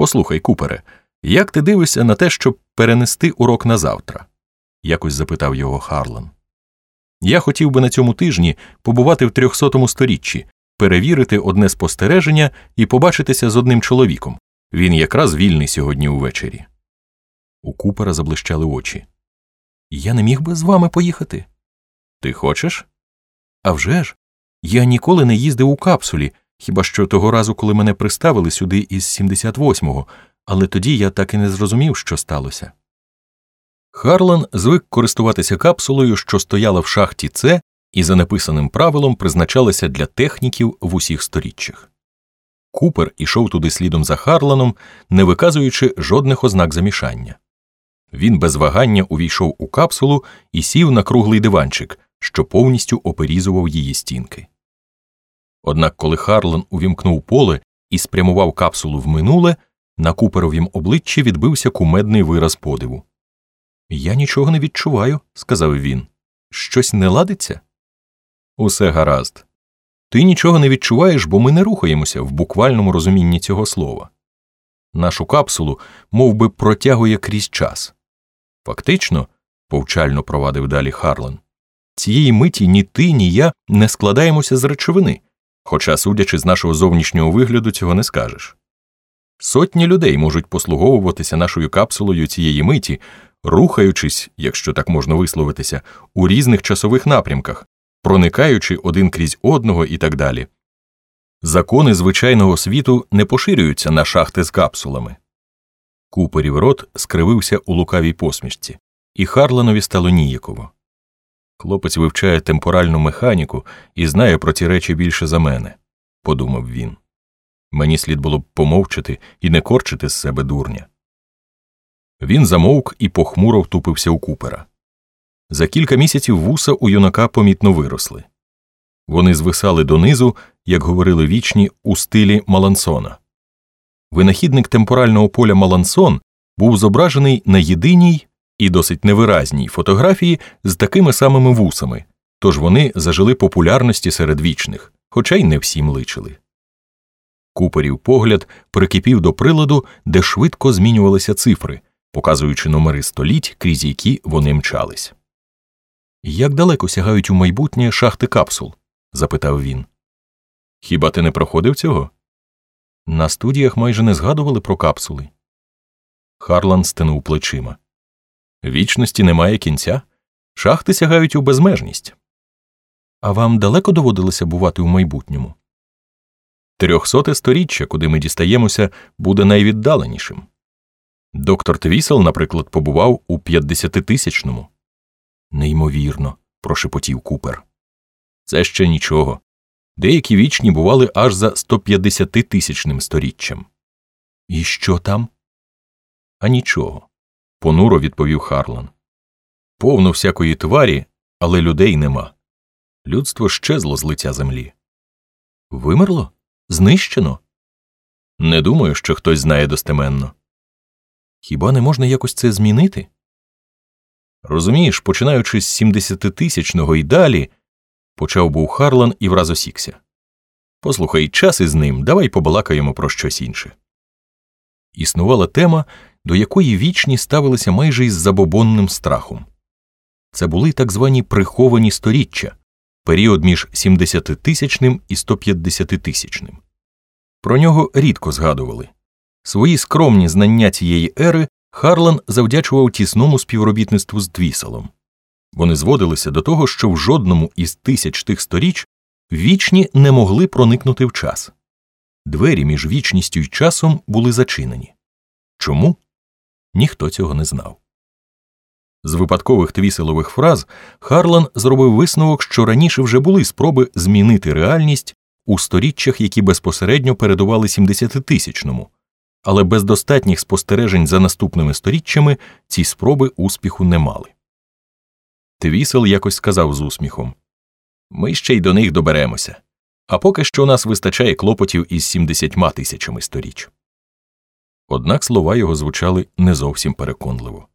Послухай, Купере, як ти дивишся на те, щоб перенести урок на завтра? якось запитав його Харлан. Я хотів би на цьому тижні побувати в трьохсотому сторіччі, перевірити одне спостереження і побачитися з одним чоловіком. Він якраз вільний сьогодні увечері. У Купера заблищали очі. Я не міг би з вами поїхати. Ти хочеш? «А вже ж! Я ніколи не їздив у капсулі, хіба що того разу, коли мене приставили сюди із 78-го, але тоді я так і не зрозумів, що сталося. Харлан звик користуватися капсулою, що стояла в шахті С і за написаним правилом призначалася для техніків в усіх сторіччях. Купер ішов туди слідом за Харланом, не виказуючи жодних ознак замішання. Він без вагання увійшов у капсулу і сів на круглий диванчик, що повністю оперізував її стінки. Однак, коли Харлан увімкнув поле і спрямував капсулу в минуле, на куперовім обличчі відбився кумедний вираз подиву. Я нічого не відчуваю, сказав він. Щось не ладиться? Усе гаразд. Ти нічого не відчуваєш, бо ми не рухаємося в буквальному розумінні цього слова. Нашу капсулу мов би, протягує крізь час. Фактично, повчально провадив далі Харлан, цієї миті ні ти, ні я не складаємося з речовини, хоча, судячи з нашого зовнішнього вигляду, цього не скажеш. Сотні людей можуть послуговуватися нашою капсулою цієї миті, рухаючись, якщо так можна висловитися, у різних часових напрямках, проникаючи один крізь одного і так далі. Закони звичайного світу не поширюються на шахти з капсулами. Куперів рот скривився у лукавій посмішці, і Харланові стало ніяково. Хлопець вивчає темпоральну механіку і знає про ці речі більше за мене, подумав він. Мені слід було б помовчати і не корчити з себе дурня. Він замовк і похмуро втупився у купера. За кілька місяців вуса у юнака помітно виросли. Вони звисали донизу, як говорили вічні, у стилі Малансона. Винахідник темпорального поля Малансон був зображений на єдиній і досить невиразній фотографії з такими самими вусами, тож вони зажили популярності серед вічних, хоча й не всім личили. Куперів погляд прикипів до приладу, де швидко змінювалися цифри, показуючи номери століть, крізь які вони мчались. Як далеко сягають у майбутнє шахти капсул? запитав він. Хіба ти не проходив цього? На студіях майже не згадували про капсули. Харлан стенув плечима. Вічності немає кінця. Шахти сягають у безмежність. А вам далеко доводилося бувати у майбутньому? Трьохсоте сторіччя, куди ми дістаємося, буде найвіддаленішим. Доктор Твісел, наприклад, побував у п'ятдесятитисячному. Неймовірно, прошепотів Купер. Це ще нічого. Деякі вічні бували аж за 150-тисячним сторіччям. І що там? А нічого, понуро відповів Харлан. Повно всякої тварі, але людей нема. Людство щезло з лиця землі. Вимерло? Знищено? Не думаю, що хтось знає достеменно. Хіба не можна якось це змінити? Розумієш, починаючи з 70-тисячного і далі, почав був Харлан і враз осікся. Послухай, час із ним, давай побалакаємо про щось інше. Існувала тема, до якої вічні ставилися майже із забобонним страхом. Це були так звані приховані сторіччя, період між 70-тисячним і 150-тисячним. Про нього рідко згадували. Свої скромні знання цієї ери Харлан завдячував тісному співробітництву з Двіселом. Вони зводилися до того, що в жодному із тисяч тих сторіч вічні не могли проникнути в час. Двері між вічністю й часом були зачинені. Чому? Ніхто цього не знав. З випадкових Твіселових фраз Харлан зробив висновок, що раніше вже були спроби змінити реальність у сторіччях, які безпосередньо передували 70-тисячному, але без достатніх спостережень за наступними сторіччями ці спроби успіху не мали. Твісел якось сказав з усміхом Ми ще й до них доберемося, а поки що у нас вистачає клопотів із 70 тисячами сторіч. Однак слова його звучали не зовсім переконливо.